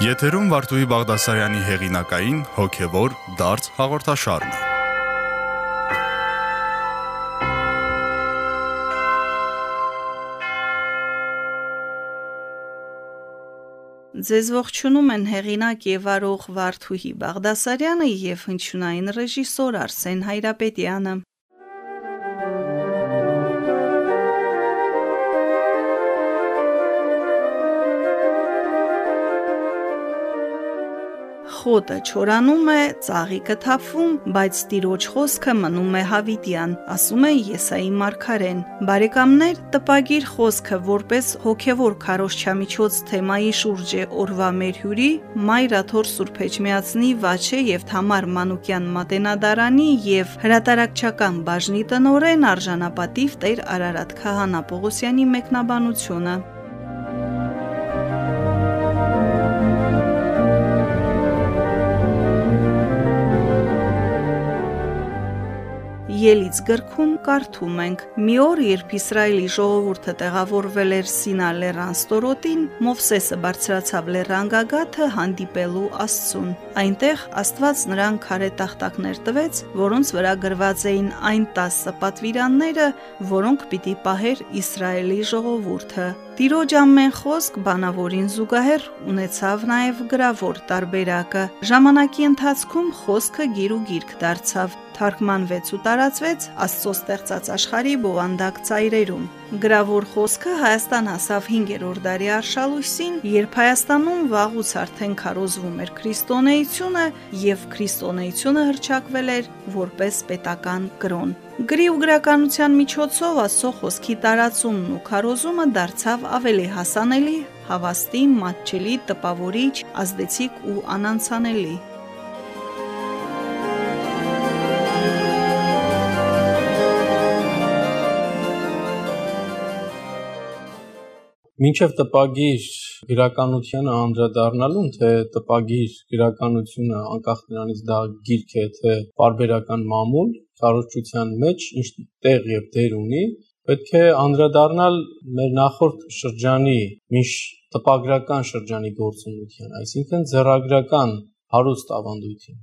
Եթերում Վարդուհի Բաղդասարյանի հեղինակային հոգևոր դարձ հաղորդաշարն է։ Ձեզ ողջունում են հեղինակ եւ արող Վարդուհի Բաղդասարյանը եւ հնչյունային ռեժիսոր Արսեն Հայրապետյանը։ Խոտը չորանում է, ծաղիկը թափվում, բայց Տիրոջ խոսքը մնում է հավիտյան, ասում է Եսայի մարգարեն։ Բարեկամներ, տպագիր խոսքը որպես հոգևոր քարոշչամիջոց թեմայի շուրջ է օրվա մեր հյուրի Մայրաթոր Սուրբ Էջմիածնի Վաչե եւ Թամար Մանուկյան Մատենադարանի եւ հրատարակչական բաժնի տնորեն արժանապատիվ Տեր Արարատ Քահանա Պողոսյանի մեկնաբանությունը։ Ելից գրքում կարդում ենք. Մի օր, երբ Իսրայելի ժողովուրդը տեղավորվել էր Սինա լեռան ստորոտին, Մովսեսը բարձրացավ լեռան գագաթը հանդիպելու Աստծուն։ Այնտեղ Աստված նրան քարե տախտակներ տվեց, որոնց վրա գրված էին այն 10 պատվիրանները, որոնք պիտի պահեր Իսրայելի ժողովուրդը։ Տիրոջ ամեն խոսք բանավորին զուգահեռ ունեցավ նաև գրավոր տարբերակը։ Ժամանակի ընթացքում խոսքը գիր ու գիրք դարձավ, թարգմանվեց ու տարածվեց Աստծո ստեղծած աշխարհի բովանդակ ծայրերում։ Գրավոր խոսքը Հայաստան հասավ 5-րդ դարի արշալույսին, երբ Հայաստանում վաղուց արդեն քարոզվում էր քրիստոնեությունը եւ քրիստոնեությունը հրճակվել էր որպես պետական կրոն։ Գրի ու գրականության միջոցով Աստծո խոսքի տարածումն ու քարոզումը դարձավ ավելի հասանելի, հավաստի, մատչելի, տպավորիչ, ազդեցիկ ու անանցանելի։ Մինչև տպագիր գրականությանը անդրադառնալուն, թե տպագիր գրականությունը անկախ նրանից դա գիրք է, թե պարբերական մամուլ, քարոզչության մեջ ինչ տեղ եւ դեր ունի, պետք է անդրադառնալ մեր նախորդ շրջանի միշ տպագրական շրջանի գործունեության, այսինքն ձեռագրական հարուստ ավանդույթին։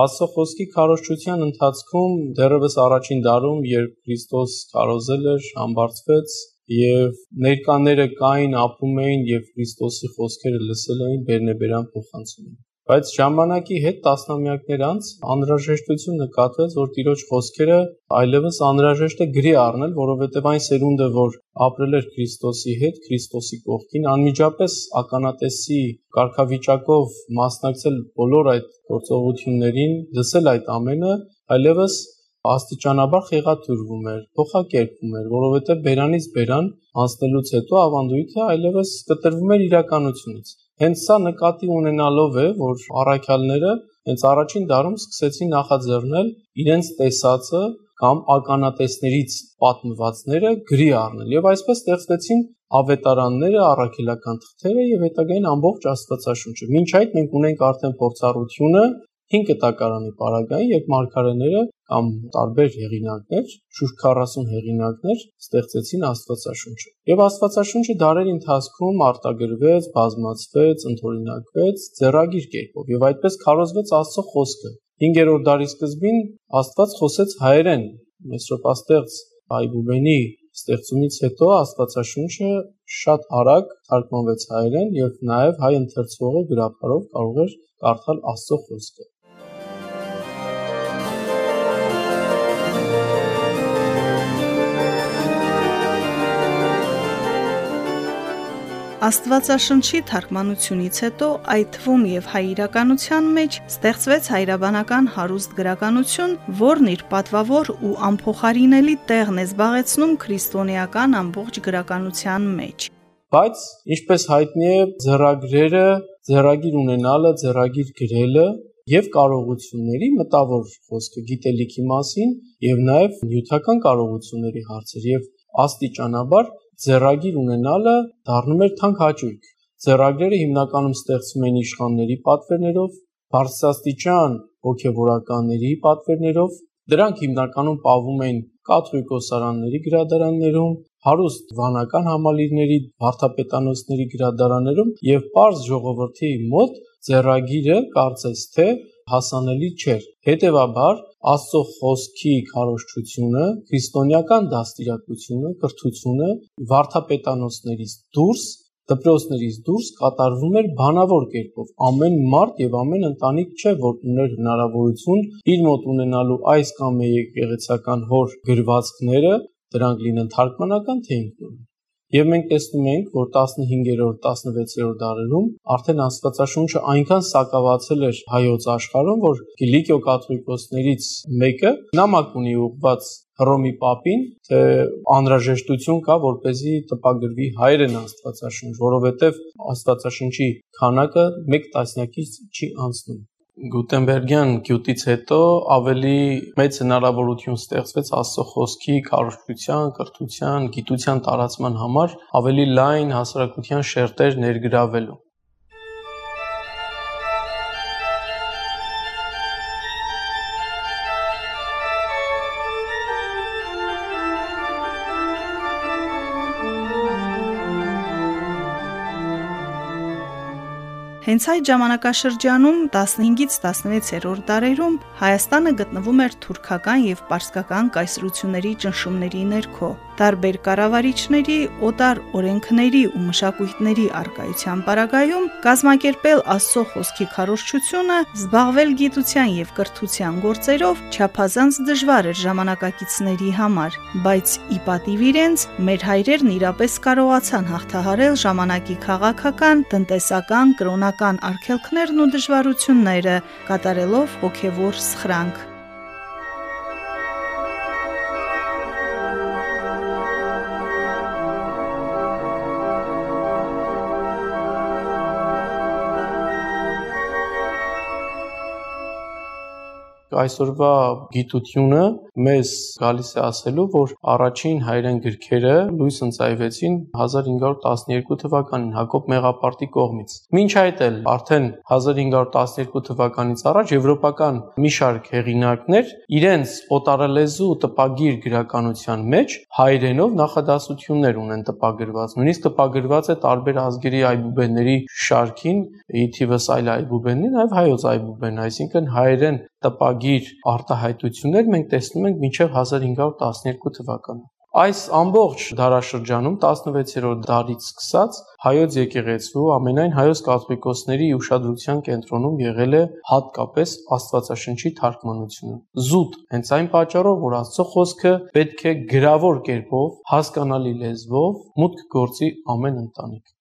Աստծո խոսքի քարոզչության ընթացքում դեռևս առաջին դարում, երբ Քրիստոս քարոզել էր, համբարձվեց, եւ ներկաները կային, ապրում էին եւ Քրիստոսի խոսքերը լսել էին, բերնեբերան փոխանցում Բայց ժամանակի հետ տասնամյակներ անց անհրաժեշտություն նկատվեց, որ Տիրոջ խոսքերը այլևս անհրաժեշտ է գրի առնել, որովհետև այն սերունդը, որ ապրել էր Քրիստոսի հետ, Քրիստոսի կողքին, անմիջապես ականատեսի կարգավիճակով մասնակցել բոլոր այդ գործողություններին, լսել այդ ամենը, այլևս աստիճանաբար խեղաթյուրվում էր, փոխակերպվում էր, որովհետև բերանից բերան անցնելուց հետո ավանդույթը այլևս կտրվում էր իրականությունից։ Հենց սա նկատի ունենալով է, որ առաքյալները հենց առաջին դարում սկսեցին նախաձեռնել իրենց տեսածը կամ ականատեսներից պատմվածները գրի առնել եւ այսպես ստեղծվեցին ավետարանները, առաքելական թղթերը եւ հետագային ամբողջ Աստվածաշունչը։ Մինչ այդ մենք ունենք արդեն փորձառությունը 5 կտակարանի պարագային, երբ մարգարեները կամ տարբեր հեղինակներ, շուրջ 40 հեղինակներ ստեղծեցին Աստվածաշունչը։ Եվ Աստվածաշունչը դարերի ընթացքում արտագրվեց, բազմացվեց, ընթորինակվեց ձեռագիր կերպով եւ այդպես քարոզվեց Աստծո խոսքը։ 5-րդ դարի սկզբին Աստված խոսեց հայերեն, Մեսրոպաստեղծ Բայբուբենի ստեղծումից հետո Աստվածաշունչը շատ արագ թարգմանվեց հայերեն եւ նաեւ հայ ընթերցողը գրաբարով կարող էր կարդալ Աստծո խոսքը։ Աստվածաշնչի թարգմանությունից հետո այդ թվում եւ հայ իրականության մեջ ստեղծվեց հայրաբանական հարուստ գրականություն, որն իր պատվավոր ու անփոխարինելի տեղն է զբաղեցնում քրիստոնեական ամբողջ գրականության մեջ։ Բայց ինչպես հայտնի է, ձեռագրերը, ձեռագիր ունենալը, ձեռագիր գրելը եւ կարողությունների մտավոր խոսքը գիտելիքի մասին եւ նաեւ նյութական կարողությունների հարցեր եւ աստիճանաբար ձեռագիր ունենալը դառնում էր թանկ հաճույք։ Ձեռագրերը հիմնականում ստեղծվում էին իշխանների պատվերներով, բարձրաստիճան հոգևորականների պատվերներով։ Դրանք հիմնականում պահվում էին կաթողիկոսարանների գրադարաններում հարուստ վանական համալիրների, վարդապետանոցների գրադարաններում եւ པարզ ժողովրդի մոտ ձեռագիրը կարծես թե հասանելի չէր։ Հետևաբար Աստծո խոսքի քարոշչությունը, քրիստոնեական դաստիարակությունը, կրթությունը վարդապետանոցներից դուրս դպրոցներից դուրս կատարվում էր բանավոր կերպով։ Ամեն մարդ եւ ամեն ընտանիք չէ, որ ուներ հնարավորություն իր մոտ ունենալու այս կամ եկեղեցական հոր գրվածքները, դրանք լինեն թարգմանական թե ինքնուրույն։ Եվ մենք տեսնում ենք, որ 15-րդ, 16-րդ դարերում արդեն Աստվածաշունչը այնքան սակավացել էր հայոց աշխարհում, որ Գիլիկիո կաթողիկոսներից մեկը նամակ ունի ուղված Հռոմի Պապին, թե անհրաժեշտություն կա, որ เป զի տպագրվի հայերեն Աստվածաշունչ, որովհետև Աստվածաշունչի քանակը 1 տասնյակից չի անցնում։ Գուտենբերգյան գյուտից հետո ավելի մեծ հնարավորություն ստեղծվեց Աստծո խոսքի քարոզչության, կրթության, գիտության տարածման համար ավելի լայն հասարակության շերտեր ներգրավելու։ Հենց այդ ժամանակաշրջանում 15-ից 16-րդ դարերում Հայաստանը գտնվում էր թուրքական եւ պարսկական կայսրությունների ճնշումների ներքո։ Տարբեր կառավարիչների, օտար օրենքների ու մշակույթների արկայության պարագայում կազմակերպել Աստծո խոսքի քարոզչությունը, զբաղվել գիտության եւ կրթության գործերով չափազանց դժվար էր ժամանակակիցների համար, բայց ի պատիվ իրենց մեր հայրերն իրապես կարողացան հաղթահարել ժամանակի քաղաքական, տնտեսական, կրոնական արգելքներն ու դժվարությունները, կատարելով հոգևոր սխրանք։ այսօրվա գիտությունը մեզ գալիս է ասելու, որ առաջին հայերեն գրքերը լույս ընծայվեցին 1512 թվականին Հակոբ Մեղապարտի կողմից։ Մինչ այդ էլ արդեն 1512 թվականից առաջ եվրոպական մի շարք հեղինակներ իրենց օտարալեզու տպագիր գրականության մեջ հայերենով նախադասություններ ունեն տպագրված։ Նույնիսկ տպագրված է տարբեր ազգերի այբուբենների շարքին, ի թիվս այլ այբուբեններ, նաև հայոց այբուբեն, այսինքն հայերեն տպագիր արտահայտություններ մենք տեսնում ենք մինչև 1512 թվականը։ Այս ամբողջ դարաշրջանում 16-րդ դարից սկսած հայոց եկեղեցու ամենայն հայոց կաթողիկոսների ուշադրության կենտրոնում եղել է հատկապես Աստվածաշնչի թարգմանությունը։ Զուտ հենց այն պատճառով, որ Աստծո խոսքը պետք է գրավոր կերպով, հասկանալի լեզվով մուտք գործի ամեն ընտանիք։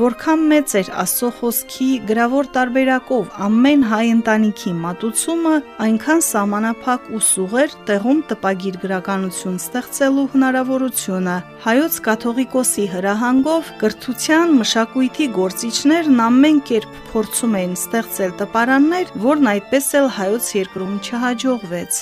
Որքան մեծ էր Աստծո խոսքի գրավոր տարբերակով ամեն հայ ընտանիքի մատուցումը, այնքան սահմանափակ ու սուղեր տեղում տպագիր գրականություն ստեղծելու հնարավորությունը։ Հայոց կաթողիկոսի հրահանգով կրթության մշակույթի գործիչներն ամեն կերպ փորձում էին ստեղծել տպարաններ, որն այդպես էլ հայոց երկրում չհաջողվեց։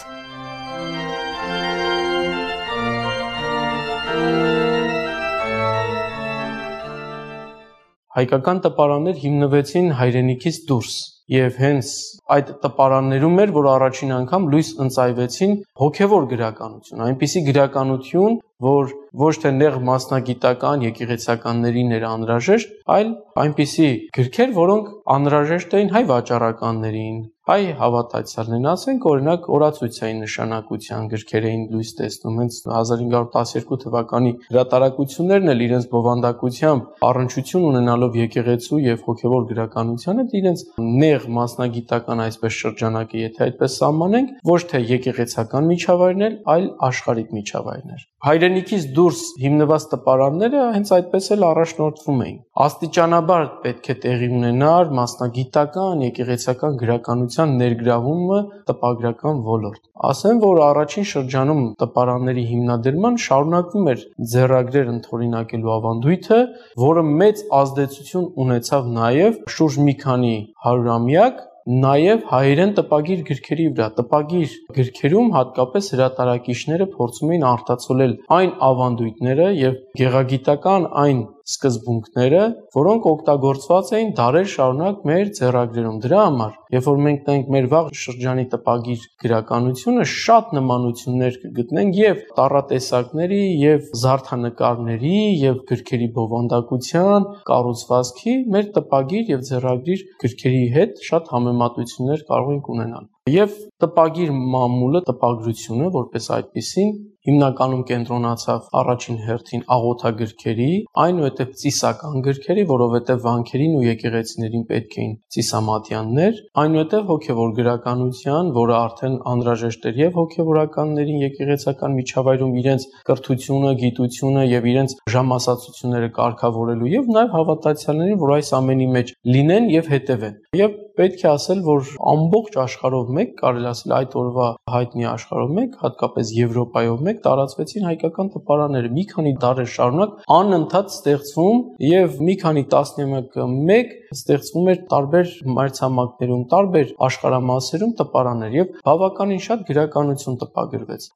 հայկական տպարաններ հիմնվեցին հայրենիքից դուրս եւ հենց այդ տպարաններում էր որ առաջին անգամ լույս ընծայվեցին հոգեվոր գրականություն այնպիսի գրականություն որ ոչ թե նեղ մասնագիտական եկեղեցականներին էր անհրաժեշտ, այլ այնպիսի գրքեր, որոնք անհրաժեշտ էին հայ վաճառականներին, հայ հավատացյալներին, ասենք օրինակ օրացույցային նշանակության գրքեր էին լույս տեսնում, հենց 1512 թվականի հրատարակություններն էլ իրենց բովանդակությամբ առնչություն ունենալով եկեղեցու եւ հոգեվոր գրականությանը, իրենց նեղ մասնագիտական այսպես շրջանակը, եթե այդպես սահմանենք, ոչ թե եկեղեցական միջավայրն էլ, այլ աշխարհիկ միջավայրներ։ Հայրենիքից դուրս հիմնված տպարանները հենց այդպես էլ առաջնորդվում էին։ Աստիճանաբար պետք է տեղի ունենար մասնագիտական, եկեղեցական գրականության ներգրավումը տպագրական ոլորտ։ Ասեմ, որ առաջին շրջանում տպարանների հիմնադրման շարունակվում էր ձեռագրեր ընթորինակելու ավանդույթը, որը մեծ ազդեցություն ունեցավ նաև շուրջ մի քանի հարյուրամյակ նաև հայերեն տպագիր գրքերի վրա։ Տպագիր գրքերում հատկապես հրատարակիչները փորձում էին արտացոլել այն ավանդույթները եւ գեղագիտական այն սկզբունքները, որոնք օգտագործված էին դարեր շարունակ մեր ձեռագրերում։ Դրա համար, երբ որ մենք տենք մեր վաղ շրջանի տպագիր գրականությունը, շատ նմանություններ կգտնենք եւ տառատեսակների, եւ զարդանկարների, եւ գրքերի բովանդակության, կառուցվածքի, մեր տպագիր եւ ձեռագրիր գրքերի հետ շատ համեմատություններ կարող ենք ունենալ։ Եվ տպագիր մամուլը, տպագրությունը որպես այդպեսին հիմնականում կենտրոնացավ առաջին հերթին աղոթագրքերի, այնուհետև ծիսական գրքերի, որովհետև վանքերին ու եկեղեցիներին պետք էին ծիսամատյաններ, այնուհետև հոգևոր գրականության, որը արդեն անհրաժեշտ էր եւ հոգևորականներին եկեղեցական միջավայրում իրենց կրթությունը, գիտությունը եւ իրենց ժամասացությունները կարգավորելու եւ նաեւ հավատացյալներին, որ այս ամենի մեջ լինեն եւ հետեւեն։ Եվ պետք է ասել, որ ամբողջ աշխարհով մեկ կարելի ասել այդ օրվա հայտնի աշխարհով մեկ, հատկապես Եվրոպայով մեկ տարածվեցին հայկական տպարանները։ Մի քանի դարեր շարունակ անընդհատ ստեղծվում եւ մի քանի տասնյակ մեկ ստեղծվում էր տարբեր մայրցամաքներում, տարբեր աշխարհամասերում տպարաններ եւ բավականին շատ գրականություն տպագրվեց։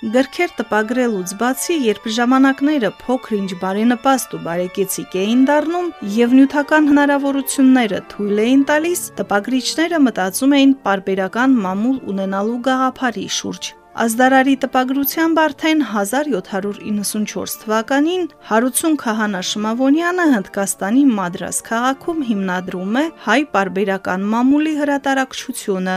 Գրքեր տպագրելուց բացի, երբ ժամանակները փոքր-ինչ բարենպաստ ու բարեկեցիկ էին դառնում եւ նյութական հնարավորությունները թույլ էին տալիս, տպագրիչները մտածում էին parberakan մամուլ ունենալու գաղափարի շուրջ։ Ազդարարի տպագրությամբ արդեն 1794 թվականին Հարություն Քահանա Շմավոնյանը Հնդկաստանի Մադրաս քաղաքում հիմնադրում է հայ պարբերական մամուլի հրատարակչությունը,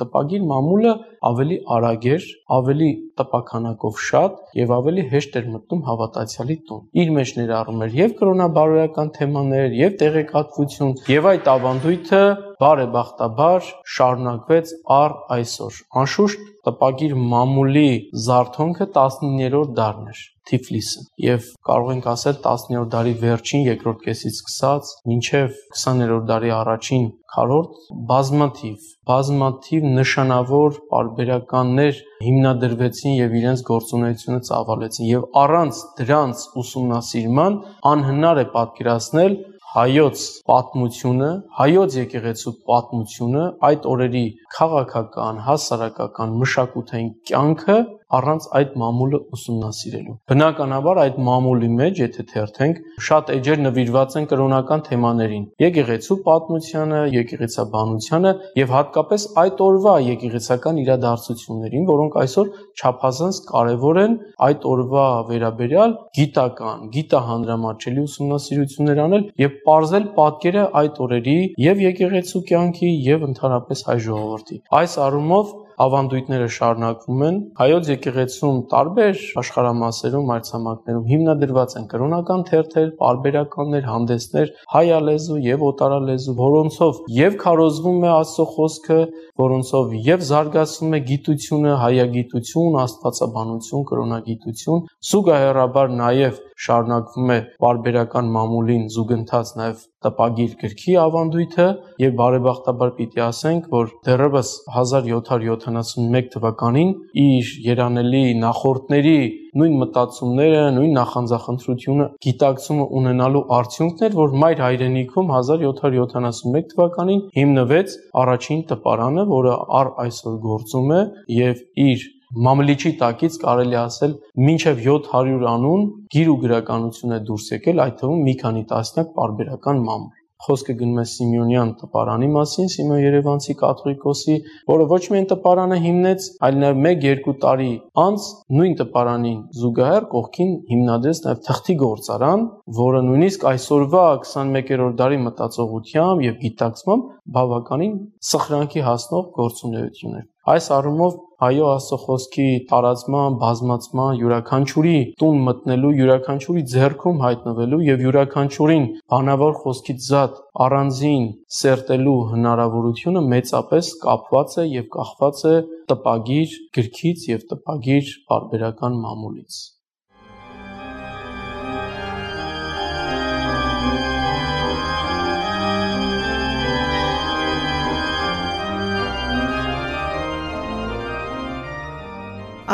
Տպագիր մամուլը ավելի արագ էր, ավելի տպաքանակով շատ եւ ավելի հեշտ էր մտնում հավատացյալի տուն։ Իր մեջ ներառում էր եւ կրոնաբարոյական թեմաներ, եւ տեղեկատվություն, եւ այդ ավանդույթը բարեբախտաբար շարունակվեց առ այսօր։ Անշուշտ տպագիր մամուլի զարթոնքը 19-րդ դարն էր Թիֆլիսը եւ կարող ենք ասել 19-րդ դարի վերջին երկրորդ կեսից սկսած մինչեւ 20-րդ դարի առաջին քառորդ բազմաթիվ բազմաթիվ նշանավոր պարբերականներ հիմնադրվեցին եւ իրենց գործունեությունը ծավալեցին եւ առանց դրանց ուսումնասիրման անհնար է պատկերացնել հայոց պատմությունը, հայոց եկեղեցու պատմությունը, այդ օրերի քաղաքական, հասարակական, մշակութային կյանքը առանց այդ մամուլը ուսումնասիրելու։ Բնականաբար այդ մամուլի մեջ, եթե թերթենք, շատ էջեր նվիրված են կրոնական թեմաներին՝ եկեղեցու պատմությանը, եկեղեցաբանությանը եւ հատկապես այդ օրվա եկեղեցական իրադարձություններին, որոնք այսօր չափազանց կարեւոր են այդ օրվա վերաբերյալ գիտական, գիտահանդրամատչելի ուսումնասիրություններ անել եւ ողրզել պատկերը այդ օրերի եւ եկեղեցու կյանքի եւ ընդհանրապես հայ ժողովրդի։ Այս առումով ավանդույթները շարունակվում են։ Հայոց եկեղեցում տարբեր աշխարհամասերում, մայրցամաքներում հիմնադրված են կրոնական թերթեր, պարբերականներ, հանդեսներ, հայալեզու եւ օտարալեզու, որոնցով եւ քարոզվում է Աստծո խոսքը, որոնցով եւ զարգացվում է գիտությունը, հայագիտություն, աստվածաբանություն, կրոնագիտություն, զուգահեռաբար նաեւ շարունակվում է բարբերական մամուլին զուգընթաց նաև տպագիր գրքի ավանդույթը եւ բարեբախտաբար պիտի ասենք, որ դեռևս 1771 թվականին իր երանելի նախորդների նույն մտածումները, նույն նախանձախնդրությունը, գիտակցումը ունենալու արդյունքն էր, որ մայր հայրենիքում 1771 թվականին հիմնվեց առաջին տպարանը, որը առ այսօր գործում է եւ իր Մամլիչի տակից կարելի ասել մինչև 700 անուն գիր ու գրականություն է դուրս եկել, այդ թվում մի քանի տասնյակ պարբերական մամուլ։ Խոսքը գնում է Սիմեոնյան տպարանի մասին, Սիմեոն Երևանցի կաթողիկոսի, որը ոչ միայն տպարանը հիմնեց, այլ նաև 1-2 տարի անց նույն տպարանին զուգահեռ կողքին հիմնադրեց նաև թղթի գործարան, որը նույնիսկ այսօրվա 21-րդ դարի մտածողությամբ եւ գիտակցմամբ բավականին սխրանքի հասնող գործունեություն էր։ Այս առումով հայո Աստծո խոսքի տարածման, բազմացման, յուրաքանչյուրի տուն մտնելու, յուրաքանչյուրի ձեռքում հայտնվելու եւ յուրաքանչյուրին բանավոր խոսքից զատ առանձին սերտելու հնարավորությունը մեծապես կապված է եւ կախված է տպագիր գրքից եւ տպագիր բարբերական մամուլից։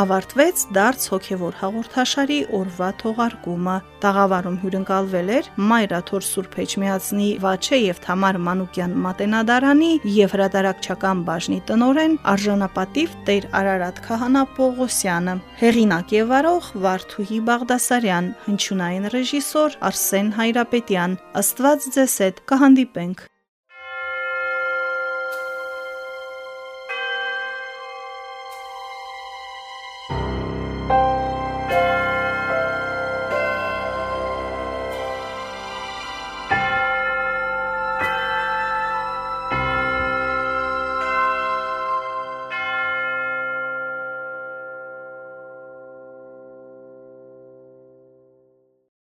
ավարտվեց դարձ հոգևոր հաղորդաշարի օրվա թողարկումը։ Տաղավարում հյուրընկալվել էր Մայրաթոր Սուրբ Էջմիածնի Վաչե եւ Թամար Մանուկյան մատենադարանի եւ հրատարակչական բաժնի տնորեն արժանապատիվ Տեր Արարատ Քահանա Պողոսյանը, հեղինակ եւ վարող Վարդուհի Բաղդասարյան, հնչյունային ռեժիսոր Արսեն Հայրապետյան։ Աստված ձեզ հետ կհանդիպենք